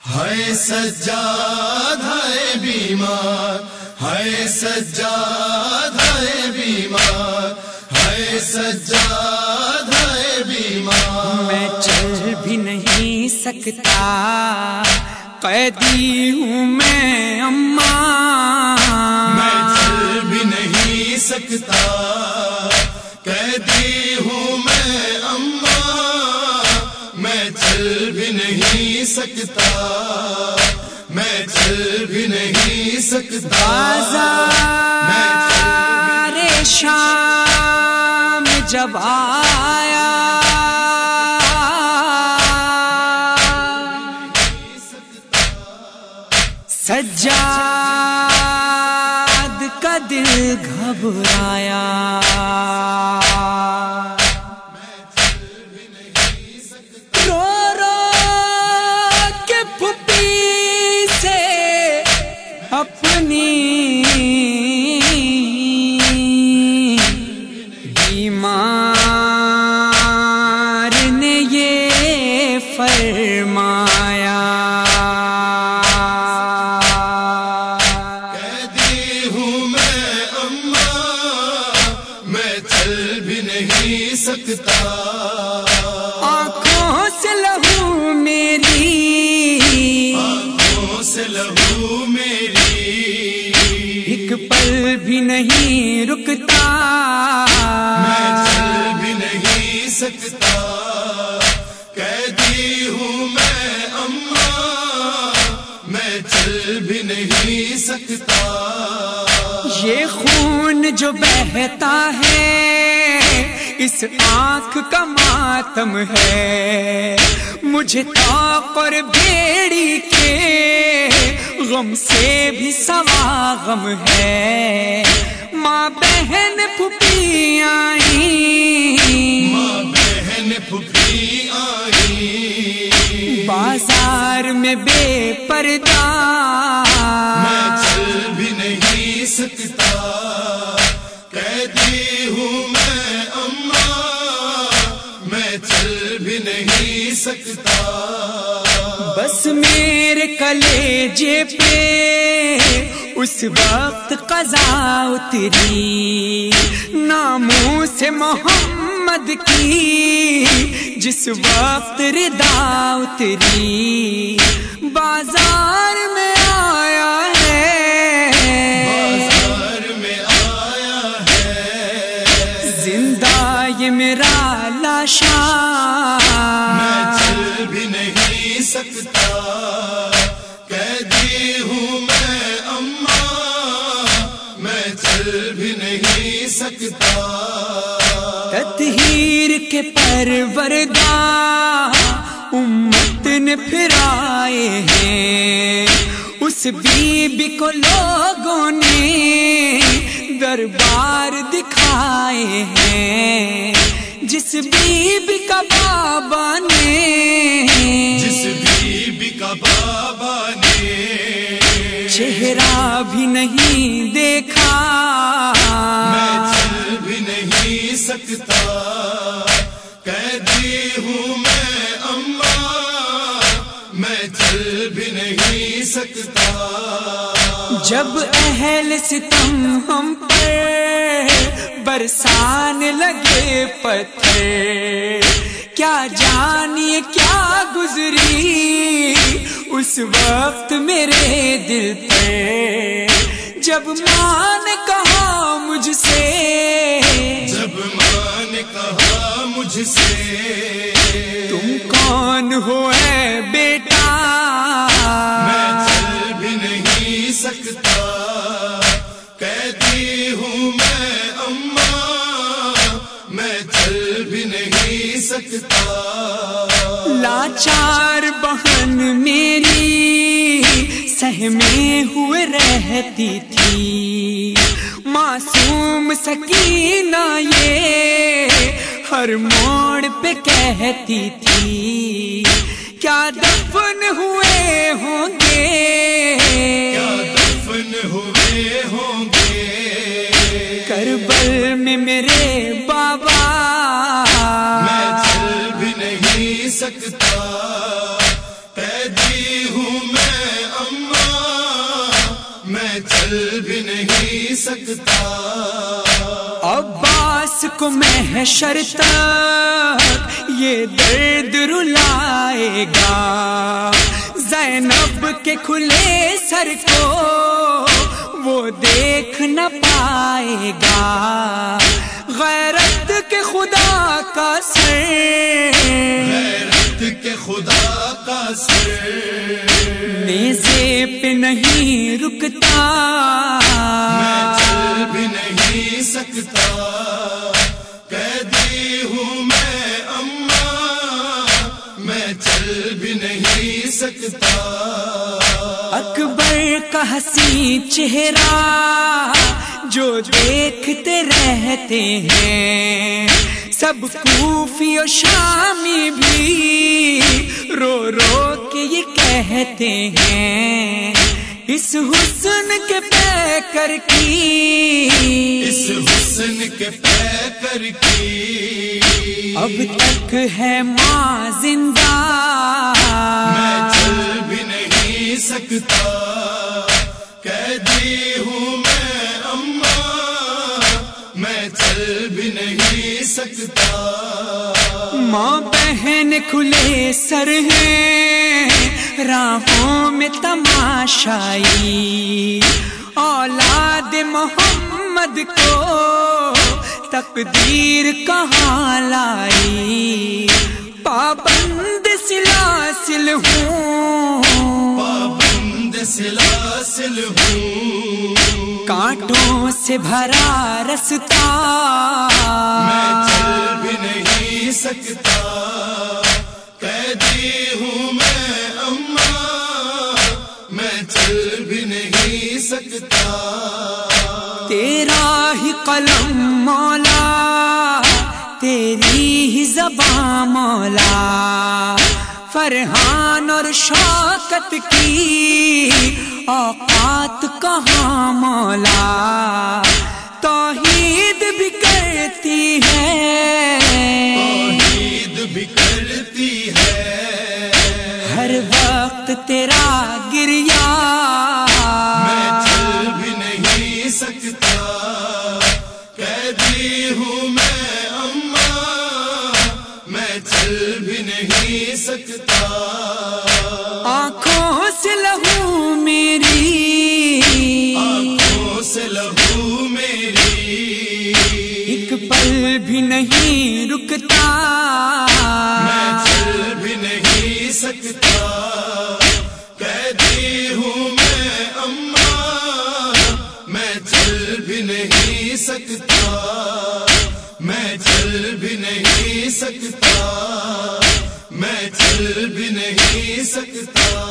ہے سجاد ہے بیمار ہے سجاد ہے بیمار ہے سجاد ہے بیمار۔ میں چل بھی نہیں سکتا قیدی ہوں میں اماں میں چل بھی نہیں سکتا۔ سکتا میں چل بھی نہیں سکتا۔ بازار شام جب آیا۔ سجاد کا دل گھبرایا۔ اپنی بیمار نے یہ فرمایا۔ قیدی ہوں میں اماں میں چل بھی نہیں سکتا۔ ایک پل بھی نہیں رکتا۔ میں چل بھی نہیں سکتا۔ قیدی ہوں میں اماں۔ میں چل بھی نہیں سکتا۔ یہ خون جو بہتا ہے اس آنکھ کا ماتم ہے۔ مجھے طاق اور بیڑی کے غم سے بھی سوا غم ہے۔ ماں بہن پھپھی آئی ماں بہن پھپھی آئی بازار میں بے پردہ۔ میں چل بھی نہیں سکتا۔ قیدی ہوں میں اماں۔ میں چل بھی نہیں سکتا۔ بس میرے کلیجے پہ اس وقت قضا اتری۔ ناموں سے محمد کی جس وقت ردا اتری۔ بازار میں آیا ہے۔ بازار میں آیا ہے۔ زندہ یہ میرا لاشا میں چل بھی نہیں سکتا۔ کے پروردہ امت نے پھرائے ہیں۔ اس بی بی کو لوگوں نے دربار دکھائے ہیں۔ جس بی بی کا بابا نے جس بی بی کا بابا نے چہرہ بھی نہیں دیکھا۔ میں چل بھی نہیں سکتا۔ ہوں میں اماں میں چل بھی نہیں سکتا۔ جب اہل ستم ہم پر برسان لگے پتھر، کیا جانیے کیا گزری؟ اس وقت میرے دل پہ جب ماں نے کہا مجھ سے جب ماں نے کہا مجھ سے تم کون ہو اے بیٹا؟ میں چل بھی نہیں سکتا قیدی ہوں میں اماں میں چل بھی نہیں سکتا۔ لاچار بہن میری سہمے ہوئے رہتی تھی۔ معصوم سکینہ یہ ہر موڑ پہ کہتی تھی کیا دفن ہوئے ہوں گے؟ کیا دفن ہوئے ہوں گے؟ کربل میں میرے بابا میں چل بھی نہیں سکتا۔ سکتا۔ عباس کو میں تک یہ درد رلائے گا۔ زینب کے کھلے سر کو وہ دیکھ نہ پائے گا۔ غیرت کے خدا کا سر۔ غیرت کے خدا کا سر۔ نیزے پہ نہیں رکتا۔ بھی نہیں سکتا۔ قیدی ہوں میں اما، میں چل بھی نہیں سکتا۔ اکبر کا حسی چہرہ، جو دیکھتے رہتے ہیں۔ سب کوفی و شامی بھی رو رو کے یہ کہتے ہیں۔ اس حسن کے پے کر کی۔ اس حسن کے پے کر کی۔ اب تک ہے ماں زندہ۔ میں چل بھی نہیں سکتا۔ قیدی ہوں میں اما میں چل بھی نہیں سکتا۔ ماں بہن کھلے سر ہیں۔ راہوں میں تماشائی۔ اولاد محمد کو تقدیر کہاں لائی؟ پابند سلاسل ہوں۔ پابند سلاسل ہوں۔ کانٹوں سے بھرا رستا میں چل بھی نہیں سکتا۔ قیدی ہوں تیرا ہی قلم مولا تیری ہی زبان مولا۔ فرحان اور شوکت کی اوقات کہاں مولا؟ توحید بھی کرتی ہے۔ توحید بھی کرتی ہے۔ ہر وقت تیرا گریا قیدی ہوں میں اما میں چل بھی نہیں سکتا۔ آنکھوں سے لہو میری۔ آنکھوں سے لہو میری۔ ایک پل بھی نہیں رکتا۔ میں چل بھی نہیں سکتا۔ چل بھی نہیں سکتا میں چل بھی نہیں سکتا۔